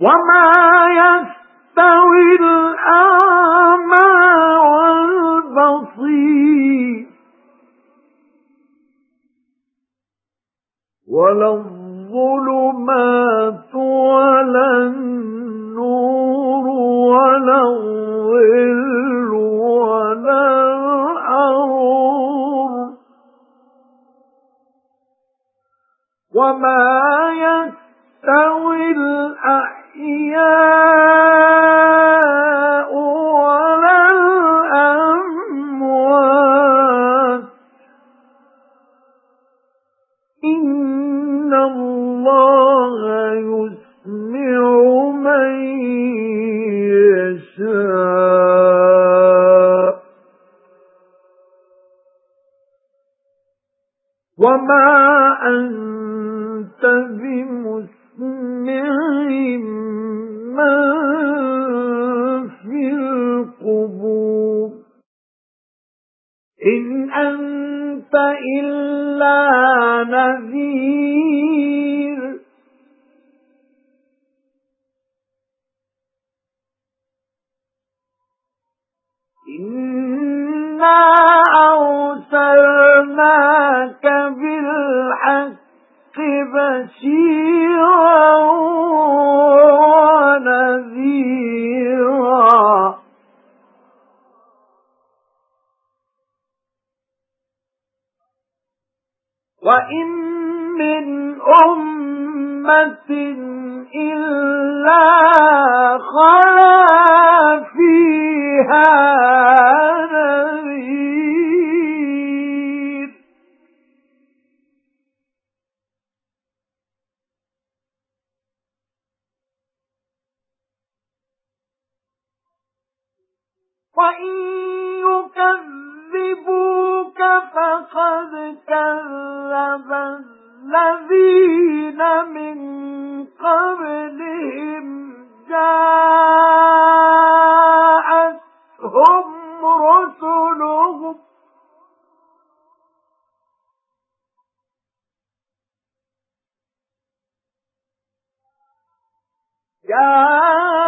وَمَا يَسْتَوِي الْأَعْمَى وَالْبَصِيرُ وَلَا الظُّلُمَاتُ وَلَا النُّورُ وَلَا الظِّلُّ وَلَا الْحَرُورُ وَمَا يَسْتَوِي الْأَحْيَاءُ وَلَا الْأَمْوَاتُ. إِنَّ اللَّهَ يُسْمِعُ مَن يَشَاءُ. وَمَا أَنتَ مَّن فِي الْقُبُورِ إِنْ أَنتَ إِلَّا نَذِيرٌ إِنَّا أَرْسَلْنَاكَ بِالْحَقِّ بَشِيرًا وَإِن مِّنْ أُمَّةٍ إِلَّا خَلَا فِيهَا نَذِيرٌ وَإِن يُكَذِّبُوكَ فَقَدْ كَذَّبَ الَّذِينَ مِن قَبْلِهِمْ جَاءَتْهُمْ رُسُلُهُمْ. جَاءَتْهُمْ